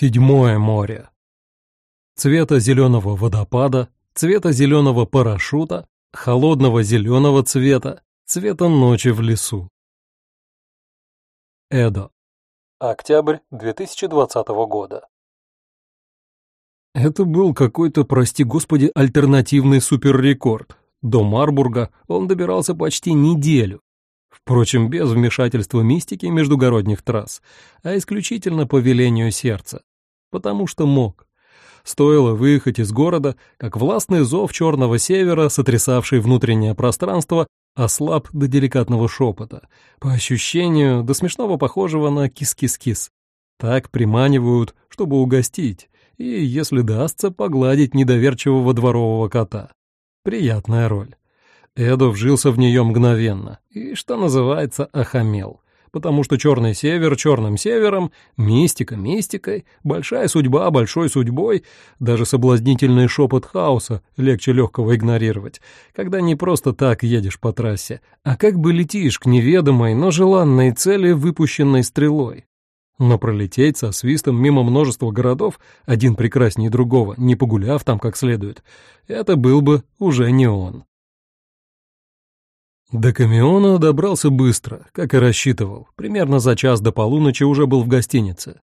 Седьмое море. Цвета зеленого водопада, цвета зеленого парашюта, холодного зеленого цвета, цвета ночи в лесу. Эдо. Октябрь 2020 года. Это был какой-то, прости господи, альтернативный суперрекорд. До Марбурга он добирался почти неделю. Впрочем, без вмешательства мистики междугородних трасс, а исключительно по велению сердца. Потому что мог. Стоило выехать из города, как властный зов Черного Севера, сотрясавший внутреннее пространство, ослаб до деликатного шепота, по ощущению до смешного похожего на кис-кис-кис. Так приманивают, чтобы угостить, и, если дастся, погладить недоверчивого дворового кота. Приятная роль. Эдо вжился в нее мгновенно и, что называется, охамел. Потому что черный север черным севером, мистика мистикой, большая судьба большой судьбой, даже соблазнительный шепот хаоса легче легкого игнорировать, когда не просто так едешь по трассе, а как бы летишь к неведомой, но желанной цели, выпущенной стрелой. Но пролететь со свистом мимо множества городов, один прекраснее другого, не погуляв там как следует, это был бы уже не он. До Камиона добрался быстро, как и рассчитывал. Примерно за час до полуночи уже был в гостинице.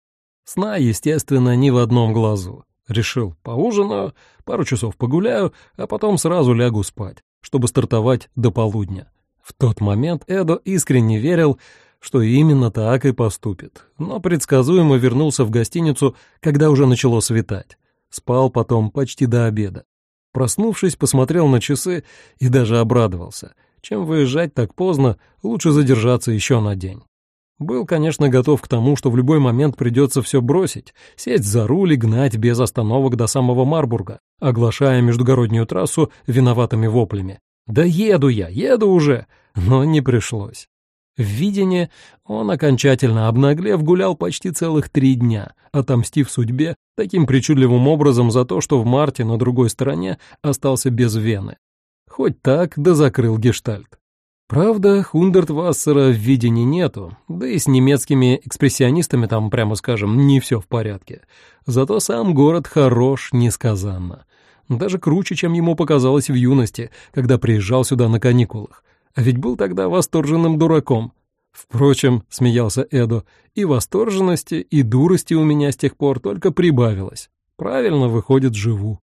Сна, естественно, ни в одном глазу. Решил, поужинаю, пару часов погуляю, а потом сразу лягу спать, чтобы стартовать до полудня. В тот момент Эдо искренне верил, что именно так и поступит, но предсказуемо вернулся в гостиницу, когда уже начало светать. Спал потом почти до обеда. Проснувшись, посмотрел на часы и даже обрадовался — чем выезжать так поздно, лучше задержаться еще на день. Был, конечно, готов к тому, что в любой момент придется все бросить, сесть за руль и гнать без остановок до самого Марбурга, оглашая междугороднюю трассу виноватыми воплями. «Да еду я, еду уже!» Но не пришлось. В видении он, окончательно обнаглев, гулял почти целых три дня, отомстив судьбе таким причудливым образом за то, что в марте на другой стороне остался без вены. Хоть так, да закрыл гештальт. Правда, Хундертвассера в видении нету, да и с немецкими экспрессионистами там, прямо скажем, не все в порядке. Зато сам город хорош несказанно. Даже круче, чем ему показалось в юности, когда приезжал сюда на каникулах. А ведь был тогда восторженным дураком. Впрочем, смеялся Эдо, и восторженности, и дурости у меня с тех пор только прибавилось. Правильно, выходит, живу.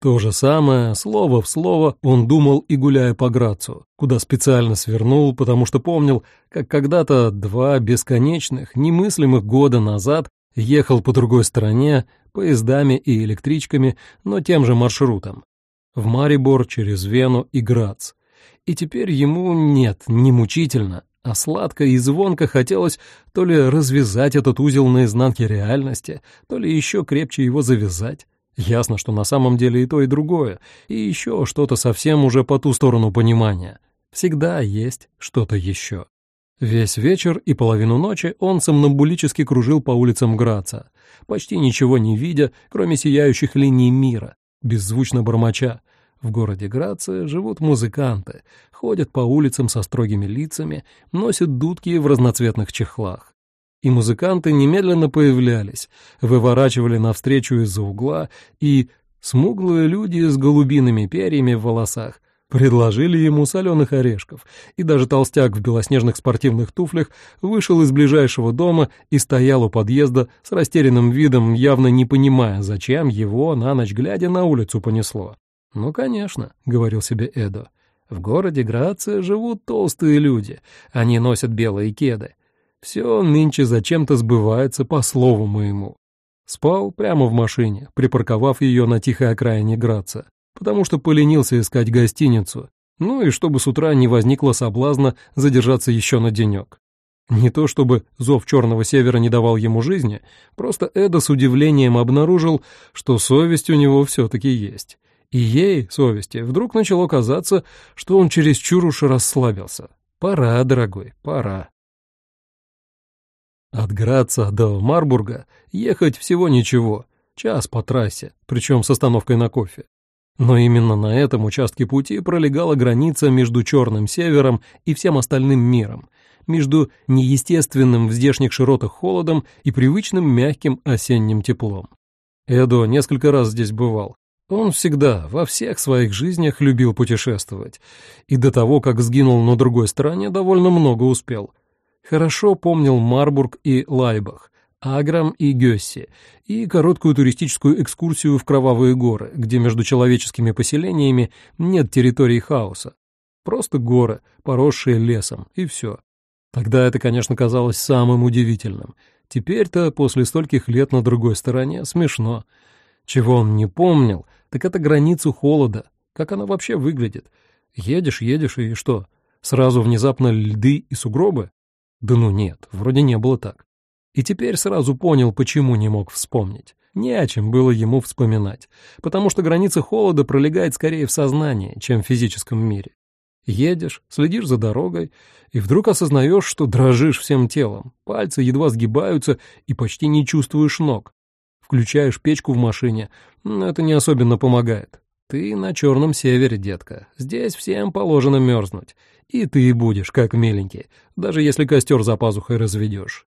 То же самое, слово в слово, он думал и гуляя по Грацу, куда специально свернул, потому что помнил, как когда-то два бесконечных, немыслимых года назад ехал по другой стороне, поездами и электричками, но тем же маршрутом. В Марибор через Вену и Грац. И теперь ему нет, не мучительно, а сладко и звонко хотелось то ли развязать этот узел на изнанке реальности, то ли еще крепче его завязать. Ясно, что на самом деле и то, и другое, и еще что-то совсем уже по ту сторону понимания. Всегда есть что-то еще. Весь вечер и половину ночи он сомнамбулически кружил по улицам Граца, почти ничего не видя, кроме сияющих линий мира, беззвучно бормоча. В городе Грация живут музыканты, ходят по улицам со строгими лицами, носят дудки в разноцветных чехлах и музыканты немедленно появлялись, выворачивали навстречу из-за угла, и смуглые люди с голубиными перьями в волосах предложили ему соленых орешков, и даже толстяк в белоснежных спортивных туфлях вышел из ближайшего дома и стоял у подъезда с растерянным видом, явно не понимая, зачем его на ночь глядя на улицу понесло. «Ну, конечно», — говорил себе Эдо, — «в городе Грация живут толстые люди, они носят белые кеды, все нынче зачем-то сбывается по слову моему. Спал прямо в машине, припарковав ее на тихой окраине Граца, потому что поленился искать гостиницу, ну и чтобы с утра не возникло соблазна задержаться еще на денек. Не то чтобы зов Черного Севера не давал ему жизни, просто Эда с удивлением обнаружил, что совесть у него все-таки есть. И ей, совести, вдруг начало казаться, что он чересчур уж расслабился. Пора, дорогой, пора. От Граца до Марбурга ехать всего ничего, час по трассе, причем с остановкой на кофе. Но именно на этом участке пути пролегала граница между Черным Севером и всем остальным миром, между неестественным в здешних широтах холодом и привычным мягким осенним теплом. Эдо несколько раз здесь бывал. Он всегда, во всех своих жизнях любил путешествовать, и до того, как сгинул на другой стороне, довольно много успел. Хорошо помнил Марбург и Лайбах, Аграм и Гёсси, и короткую туристическую экскурсию в Кровавые горы, где между человеческими поселениями нет территории хаоса. Просто горы, поросшие лесом, и все. Тогда это, конечно, казалось самым удивительным. Теперь-то, после стольких лет на другой стороне, смешно. Чего он не помнил, так это границу холода. Как она вообще выглядит? Едешь, едешь, и что? Сразу внезапно льды и сугробы? Да ну нет, вроде не было так. И теперь сразу понял, почему не мог вспомнить. Не о чем было ему вспоминать, потому что граница холода пролегает скорее в сознании, чем в физическом мире. Едешь, следишь за дорогой, и вдруг осознаешь, что дрожишь всем телом, пальцы едва сгибаются и почти не чувствуешь ног. Включаешь печку в машине, но это не особенно помогает. Ты на черном севере, детка. Здесь всем положено мерзнуть. И ты будешь, как миленький, даже если костер за пазухой разведешь.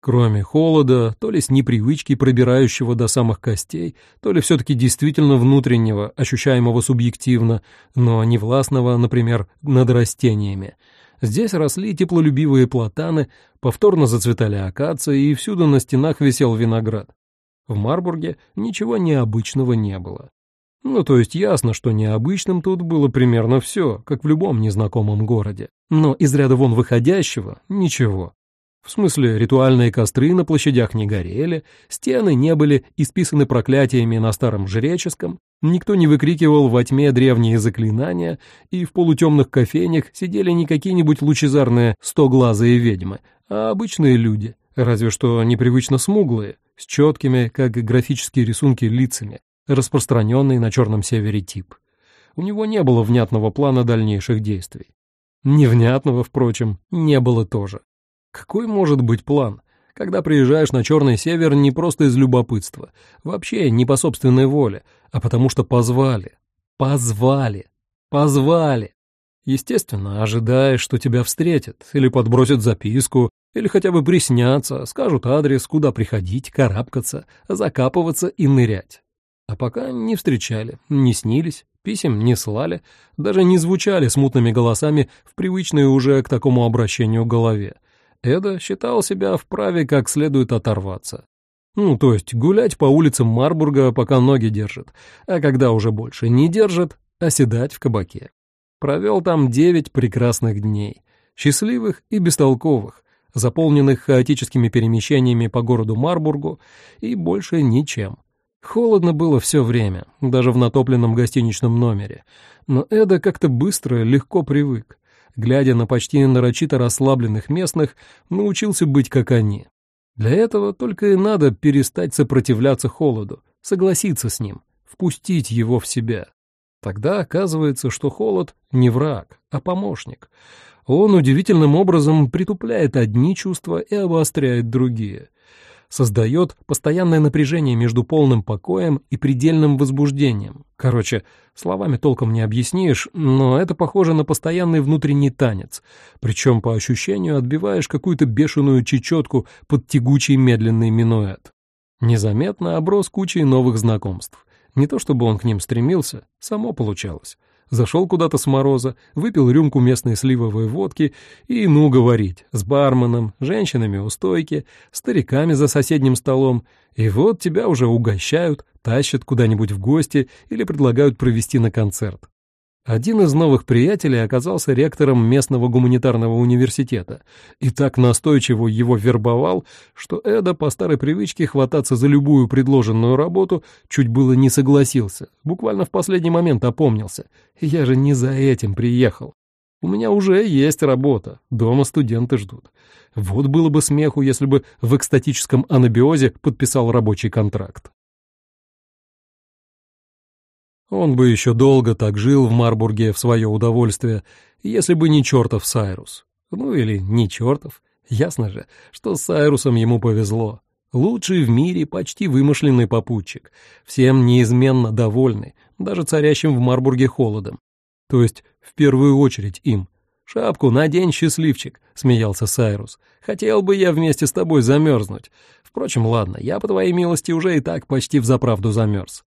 Кроме холода, то ли с непривычки, пробирающего до самых костей, то ли все-таки действительно внутреннего, ощущаемого субъективно, но не властного, например, над растениями. Здесь росли теплолюбивые платаны, повторно зацветали акации, и всюду на стенах висел виноград. В Марбурге ничего необычного не было. Ну, то есть ясно, что необычным тут было примерно все, как в любом незнакомом городе. Но из ряда вон выходящего — ничего. В смысле, ритуальные костры на площадях не горели, стены не были исписаны проклятиями на старом жреческом, никто не выкрикивал во тьме древние заклинания, и в полутемных кофейнях сидели не какие-нибудь лучезарные стоглазые ведьмы, а обычные люди, разве что непривычно смуглые, с четкими, как графические рисунки, лицами, распространенный на Черном Севере тип. У него не было внятного плана дальнейших действий. Невнятного, впрочем, не было тоже. Какой может быть план, когда приезжаешь на Черный Север не просто из любопытства, вообще не по собственной воле, а потому что позвали, позвали, позвали? Естественно, ожидаешь, что тебя встретят, или подбросят записку, или хотя бы приснятся, скажут адрес, куда приходить, карабкаться, закапываться и нырять. А пока не встречали, не снились, писем не слали, даже не звучали смутными голосами в привычной уже к такому обращению голове. Эда считал себя вправе как следует оторваться. Ну, то есть гулять по улицам Марбурга, пока ноги держат, а когда уже больше не держат, оседать в кабаке. Провел там девять прекрасных дней, счастливых и бестолковых, заполненных хаотическими перемещениями по городу Марбургу и больше ничем. Холодно было все время, даже в натопленном гостиничном номере, но Эда как-то быстро, легко привык глядя на почти нарочито расслабленных местных, научился быть как они. Для этого только и надо перестать сопротивляться холоду, согласиться с ним, впустить его в себя. Тогда оказывается, что холод не враг, а помощник. Он удивительным образом притупляет одни чувства и обостряет другие создает постоянное напряжение между полным покоем и предельным возбуждением. Короче, словами толком не объяснишь, но это похоже на постоянный внутренний танец, причем по ощущению отбиваешь какую-то бешеную чечетку под тягучий медленный минуэт. Незаметно оброс кучей новых знакомств. Не то чтобы он к ним стремился, само получалось зашел куда-то с мороза, выпил рюмку местной сливовой водки и, ну, говорить, с барменом, женщинами у стойки, стариками за соседним столом, и вот тебя уже угощают, тащат куда-нибудь в гости или предлагают провести на концерт. Один из новых приятелей оказался ректором местного гуманитарного университета и так настойчиво его вербовал, что Эда по старой привычке хвататься за любую предложенную работу чуть было не согласился, буквально в последний момент опомнился. «Я же не за этим приехал. У меня уже есть работа, дома студенты ждут. Вот было бы смеху, если бы в экстатическом анабиозе подписал рабочий контракт». Он бы еще долго так жил в Марбурге в свое удовольствие, если бы не чертов Сайрус. Ну или не чертов. Ясно же, что с Сайрусом ему повезло. Лучший в мире почти вымышленный попутчик, всем неизменно довольный, даже царящим в Марбурге холодом. То есть в первую очередь им. «Шапку надень, счастливчик», — смеялся Сайрус. «Хотел бы я вместе с тобой замерзнуть. Впрочем, ладно, я, по твоей милости, уже и так почти взаправду замерз».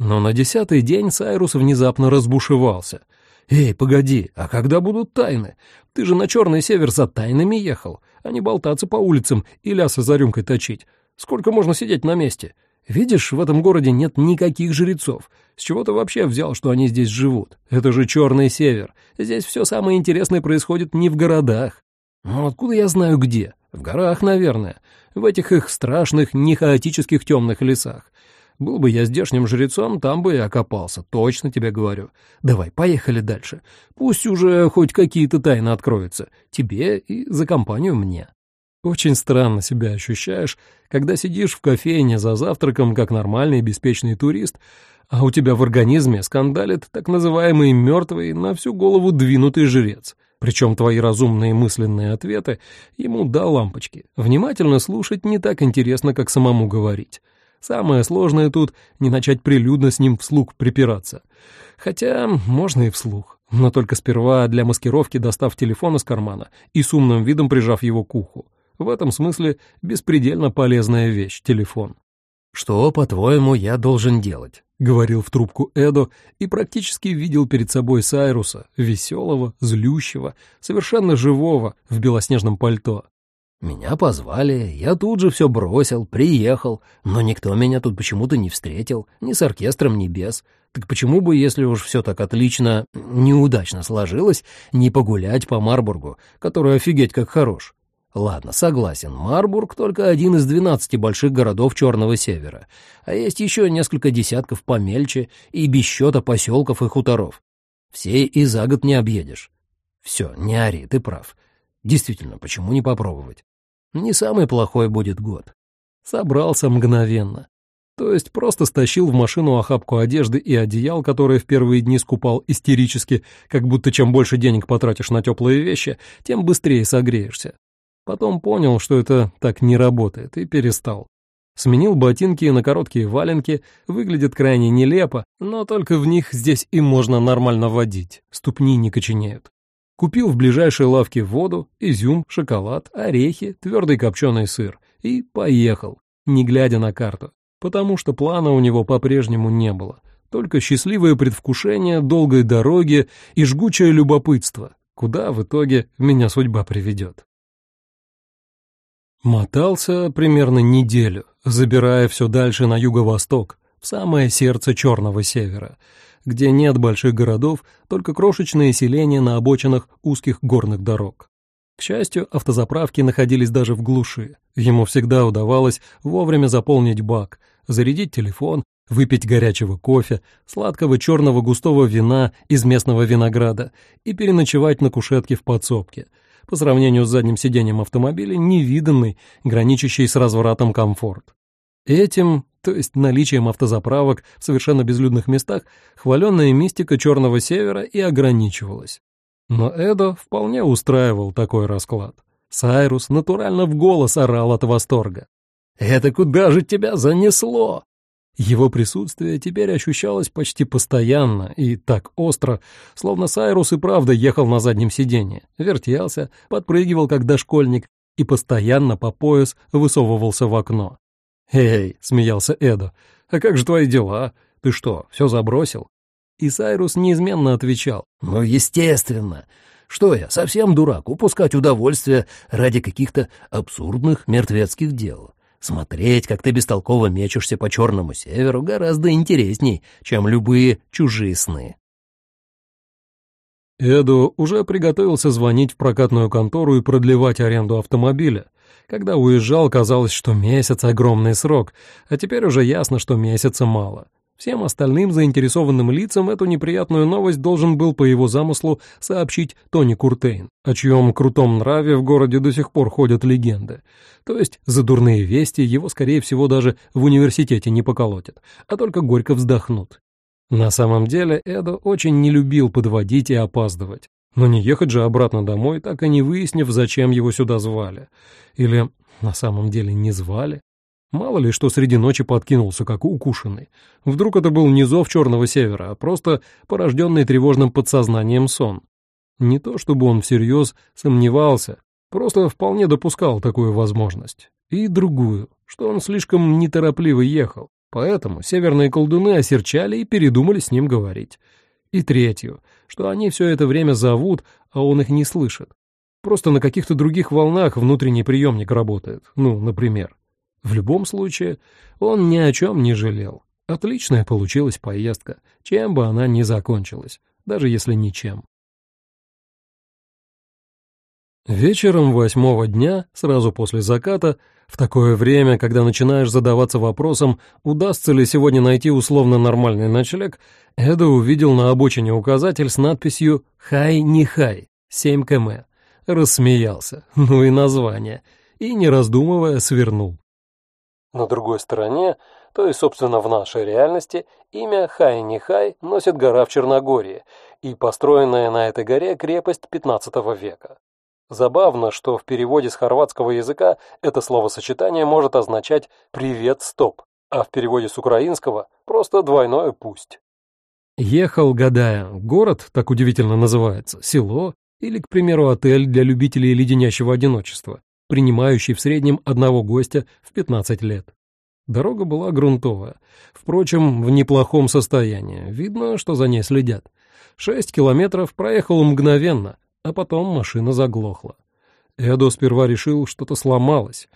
Но на десятый день Сайрус внезапно разбушевался. «Эй, погоди, а когда будут тайны? Ты же на Черный Север за тайнами ехал, а не болтаться по улицам и лясы за рюмкой точить. Сколько можно сидеть на месте? Видишь, в этом городе нет никаких жрецов. С чего ты вообще взял, что они здесь живут? Это же Черный Север. Здесь все самое интересное происходит не в городах. Ну, откуда я знаю где? В горах, наверное. В этих их страшных, не хаотических темных лесах. Был бы я здешним жрецом, там бы и окопался, точно тебе говорю. Давай, поехали дальше. Пусть уже хоть какие-то тайны откроются. Тебе и за компанию мне. Очень странно себя ощущаешь, когда сидишь в кофейне за завтраком, как нормальный беспечный турист, а у тебя в организме скандалит так называемый мертвый на всю голову двинутый жрец. Причем твои разумные мысленные ответы ему до лампочки. Внимательно слушать не так интересно, как самому говорить. Самое сложное тут — не начать прилюдно с ним вслух припираться. Хотя можно и вслух, но только сперва для маскировки достав телефон из кармана и с умным видом прижав его к уху. В этом смысле беспредельно полезная вещь — телефон. «Что, по-твоему, я должен делать?» — говорил в трубку Эдо и практически видел перед собой Сайруса, веселого, злющего, совершенно живого, в белоснежном пальто. «Меня позвали, я тут же все бросил, приехал, но никто меня тут почему-то не встретил, ни с оркестром, ни без. Так почему бы, если уж все так отлично, неудачно сложилось, не погулять по Марбургу, который офигеть как хорош?» Ладно, согласен, Марбург только один из двенадцати больших городов Черного Севера, а есть еще несколько десятков помельче и без счета поселков и хуторов. Все и за год не объедешь. Все, не ори, ты прав. Действительно, почему не попробовать? Не самый плохой будет год. Собрался мгновенно. То есть просто стащил в машину охапку одежды и одеял, которые в первые дни скупал истерически, как будто чем больше денег потратишь на теплые вещи, тем быстрее согреешься. Потом понял, что это так не работает, и перестал. Сменил ботинки на короткие валенки, выглядит крайне нелепо, но только в них здесь и можно нормально водить, ступни не коченеют. Купил в ближайшей лавке воду, изюм, шоколад, орехи, твердый копченый сыр и поехал, не глядя на карту, потому что плана у него по-прежнему не было, только счастливое предвкушение долгой дороги и жгучее любопытство, куда в итоге меня судьба приведет. Мотался примерно неделю, забирая все дальше на юго-восток, в самое сердце Черного Севера, где нет больших городов, только крошечные селения на обочинах узких горных дорог. К счастью, автозаправки находились даже в глуши. Ему всегда удавалось вовремя заполнить бак, зарядить телефон, выпить горячего кофе, сладкого черного густого вина из местного винограда и переночевать на кушетке в подсобке — по сравнению с задним сиденьем автомобиля, невиданный, граничащий с развратом комфорт. Этим, то есть наличием автозаправок в совершенно безлюдных местах, хваленная мистика Черного Севера и ограничивалась. Но Эдо вполне устраивал такой расклад. Сайрус натурально в голос орал от восторга. «Это куда же тебя занесло? Его присутствие теперь ощущалось почти постоянно и так остро, словно Сайрус и правда ехал на заднем сиденье, вертелся, подпрыгивал как дошкольник и постоянно по пояс высовывался в окно. «Эй!» — смеялся Эдо. «А как же твои дела? Ты что, все забросил?» И Сайрус неизменно отвечал. «Ну, естественно. Что я, совсем дурак, упускать удовольствие ради каких-то абсурдных мертвецких дел?» Смотреть, как ты бестолково мечешься по черному северу, гораздо интересней, чем любые чужие сны. Эду уже приготовился звонить в прокатную контору и продлевать аренду автомобиля. Когда уезжал, казалось, что месяц — огромный срок, а теперь уже ясно, что месяца мало. Всем остальным заинтересованным лицам эту неприятную новость должен был по его замыслу сообщить Тони Куртейн, о чьем крутом нраве в городе до сих пор ходят легенды. То есть за дурные вести его, скорее всего, даже в университете не поколотят, а только горько вздохнут. На самом деле Эдо очень не любил подводить и опаздывать. Но не ехать же обратно домой, так и не выяснив, зачем его сюда звали. Или на самом деле не звали. Мало ли, что среди ночи подкинулся, как укушенный. Вдруг это был не зов Черного Севера, а просто порожденный тревожным подсознанием сон. Не то чтобы он всерьез сомневался, просто вполне допускал такую возможность. И другую, что он слишком неторопливо ехал, поэтому северные колдуны осерчали и передумали с ним говорить. И третью, что они все это время зовут, а он их не слышит. Просто на каких-то других волнах внутренний приемник работает, ну, например. В любом случае, он ни о чем не жалел. Отличная получилась поездка, чем бы она ни закончилась, даже если ничем. Вечером восьмого дня, сразу после заката, в такое время, когда начинаешь задаваться вопросом, удастся ли сегодня найти условно нормальный ночлег, Эда увидел на обочине указатель с надписью «Хай не хай, 7 км». Рассмеялся, ну и название, и, не раздумывая, свернул. На другой стороне, то есть, собственно, в нашей реальности, имя Хай-Нихай носит гора в Черногории и построенная на этой горе крепость XV века. Забавно, что в переводе с хорватского языка это словосочетание может означать «привет, стоп», а в переводе с украинского просто двойное «пусть». Ехал, гадая, город так удивительно называется, село или, к примеру, отель для любителей леденящего одиночества, принимающий в среднем одного гостя в 15 лет. Дорога была грунтовая, впрочем, в неплохом состоянии, видно, что за ней следят. Шесть километров проехал мгновенно, а потом машина заглохла. Эдо сперва решил, что-то сломалось.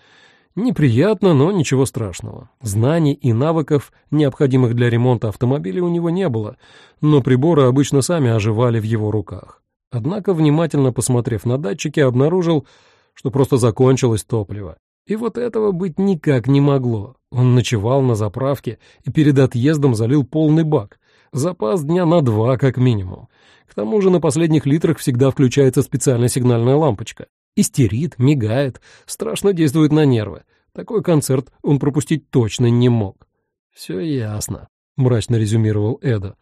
Неприятно, но ничего страшного. Знаний и навыков, необходимых для ремонта автомобиля, у него не было, но приборы обычно сами оживали в его руках. Однако, внимательно посмотрев на датчики, обнаружил, что просто закончилось топливо. И вот этого быть никак не могло. Он ночевал на заправке и перед отъездом залил полный бак. Запас дня на два, как минимум. К тому же на последних литрах всегда включается специальная сигнальная лампочка. Истерит, мигает, страшно действует на нервы. Такой концерт он пропустить точно не мог. «Все ясно», — мрачно резюмировал Эда.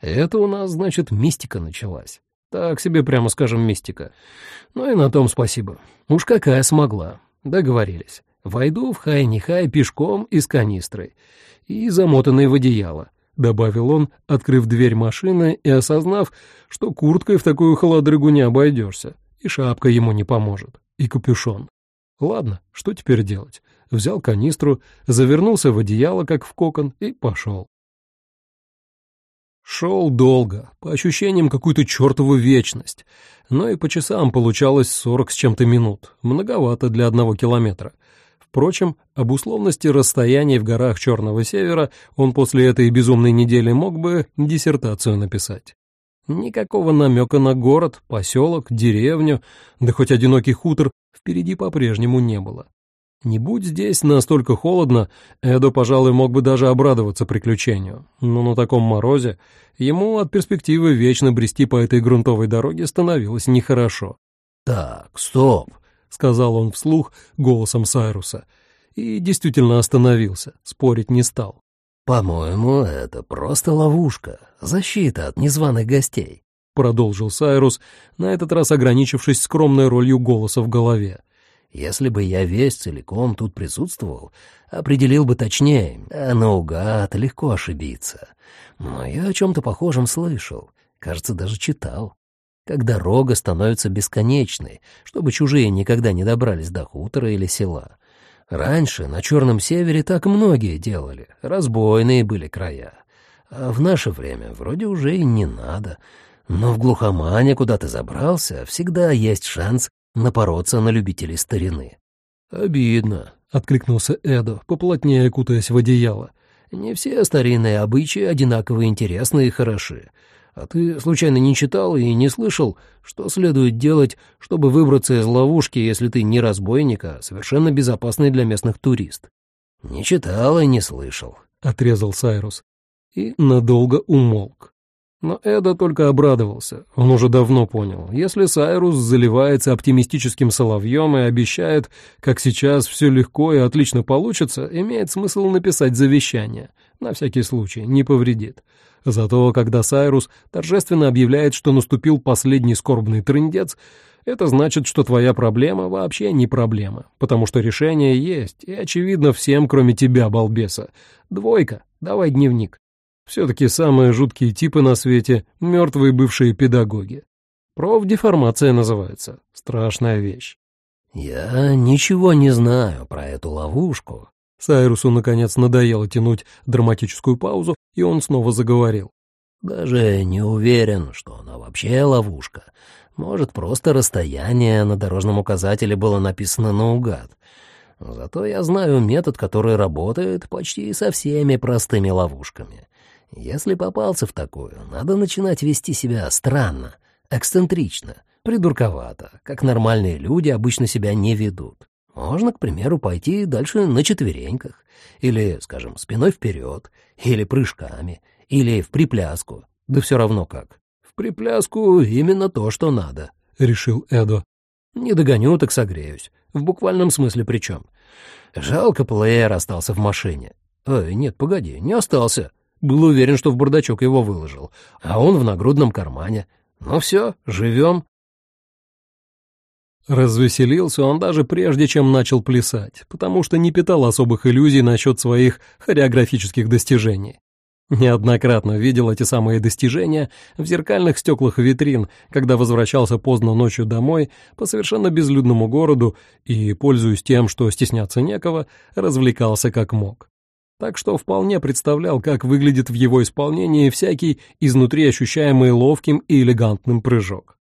«Это у нас, значит, мистика началась. Так себе, прямо скажем, мистика. Ну и на том спасибо. Уж какая смогла. Договорились. Войду в хай-не-хай пешком и с канистрой. И замотанный в одеяло добавил он, открыв дверь машины и осознав, что курткой в такую холодрыгу не обойдешься, и шапка ему не поможет, и капюшон. Ладно, что теперь делать? Взял канистру, завернулся в одеяло, как в кокон, и пошел. Шел долго, по ощущениям какую-то чертову вечность, но и по часам получалось сорок с чем-то минут, многовато для одного километра — Впрочем, об условности расстояний в горах Черного Севера он после этой безумной недели мог бы диссертацию написать. Никакого намека на город, поселок, деревню, да хоть одинокий хутор впереди по-прежнему не было. Не будь здесь настолько холодно, Эдо, пожалуй, мог бы даже обрадоваться приключению, но на таком морозе ему от перспективы вечно брести по этой грунтовой дороге становилось нехорошо. «Так, стоп!» — сказал он вслух голосом Сайруса. И действительно остановился, спорить не стал. «По-моему, это просто ловушка, защита от незваных гостей», — продолжил Сайрус, на этот раз ограничившись скромной ролью голоса в голове. «Если бы я весь целиком тут присутствовал, определил бы точнее, а наугад легко ошибиться. Но я о чем-то похожем слышал, кажется, даже читал как дорога становится бесконечной, чтобы чужие никогда не добрались до хутора или села. Раньше на Черном Севере так многие делали, разбойные были края. А в наше время вроде уже и не надо. Но в глухомане, куда ты забрался, всегда есть шанс напороться на любителей старины. «Обидно», — откликнулся Эдо, поплотнее кутаясь в одеяло. «Не все старинные обычаи одинаково интересны и хороши. А ты случайно не читал и не слышал, что следует делать, чтобы выбраться из ловушки, если ты не разбойник, а совершенно безопасный для местных турист? Не читал и не слышал, — отрезал Сайрус. И надолго умолк. Но Эда только обрадовался. Он уже давно понял. Если Сайрус заливается оптимистическим соловьем и обещает, как сейчас все легко и отлично получится, имеет смысл написать завещание. На всякий случай, не повредит. Зато когда Сайрус торжественно объявляет, что наступил последний скорбный трындец, это значит, что твоя проблема вообще не проблема, потому что решение есть, и очевидно всем, кроме тебя, балбеса. Двойка, давай дневник. Все-таки самые жуткие типы на свете — мертвые бывшие педагоги. Профдеформация называется. Страшная вещь. «Я ничего не знаю про эту ловушку». Сайрусу, наконец, надоело тянуть драматическую паузу, и он снова заговорил. «Даже не уверен, что она вообще ловушка. Может, просто расстояние на дорожном указателе было написано наугад. Зато я знаю метод, который работает почти со всеми простыми ловушками. Если попался в такую, надо начинать вести себя странно, эксцентрично, придурковато, как нормальные люди обычно себя не ведут. Можно, к примеру, пойти дальше на четвереньках, или, скажем, спиной вперед, или прыжками, или в припляску, да все равно как. В припляску именно то, что надо, — решил Эдо. Не догоню, так согреюсь. В буквальном смысле причем. Жалко, плеер остался в машине. Ой, нет, погоди, не остался. Был уверен, что в бардачок его выложил, а он в нагрудном кармане. Ну все, живем. Развеселился он даже прежде, чем начал плясать, потому что не питал особых иллюзий насчет своих хореографических достижений. Неоднократно видел эти самые достижения в зеркальных стеклах витрин, когда возвращался поздно ночью домой по совершенно безлюдному городу и, пользуясь тем, что стесняться некого, развлекался как мог так что вполне представлял, как выглядит в его исполнении всякий изнутри ощущаемый ловким и элегантным прыжок.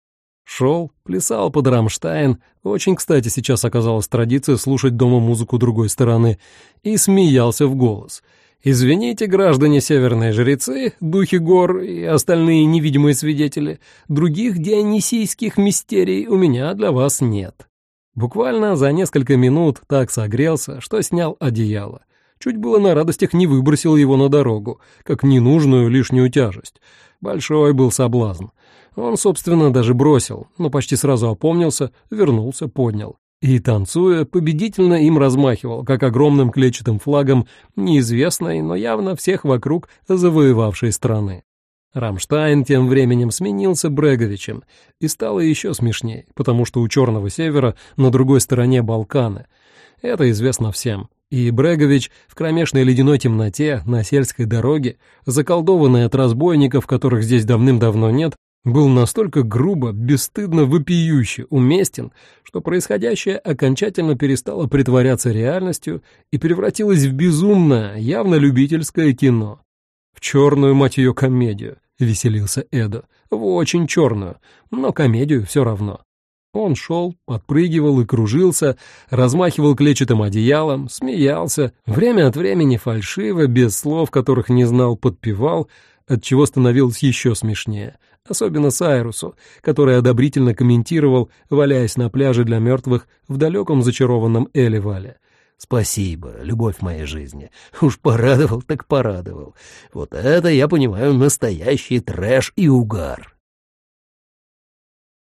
Шел, плясал под Рамштайн, очень кстати сейчас оказалась традиция слушать дома музыку другой стороны, и смеялся в голос. «Извините, граждане северные жрецы, духи гор и остальные невидимые свидетели, других дионисийских мистерий у меня для вас нет». Буквально за несколько минут так согрелся, что снял одеяло. Чуть было на радостях не выбросил его на дорогу, как ненужную лишнюю тяжесть. Большой был соблазн. Он, собственно, даже бросил, но почти сразу опомнился, вернулся, поднял. И, танцуя, победительно им размахивал, как огромным клетчатым флагом неизвестной, но явно всех вокруг завоевавшей страны. Рамштайн тем временем сменился Бреговичем, и стало еще смешнее, потому что у Черного Севера на другой стороне Балканы. Это известно всем. И Брегович в кромешной ледяной темноте на сельской дороге, заколдованный от разбойников, которых здесь давным-давно нет, был настолько грубо, бесстыдно вопиюще уместен, что происходящее окончательно перестало притворяться реальностью и превратилось в безумное, явно любительское кино. В черную, мать ее, комедию, веселился Эдо, в очень черную, но комедию все равно. Он шел, подпрыгивал и кружился, размахивал клетчатым одеялом, смеялся, время от времени фальшиво, без слов, которых не знал, подпевал, отчего становилось еще смешнее, особенно Сайрусу, который одобрительно комментировал, валяясь на пляже для мертвых в далеком зачарованном Элевале. «Спасибо, любовь моей жизни. Уж порадовал так порадовал. Вот это, я понимаю, настоящий трэш и угар».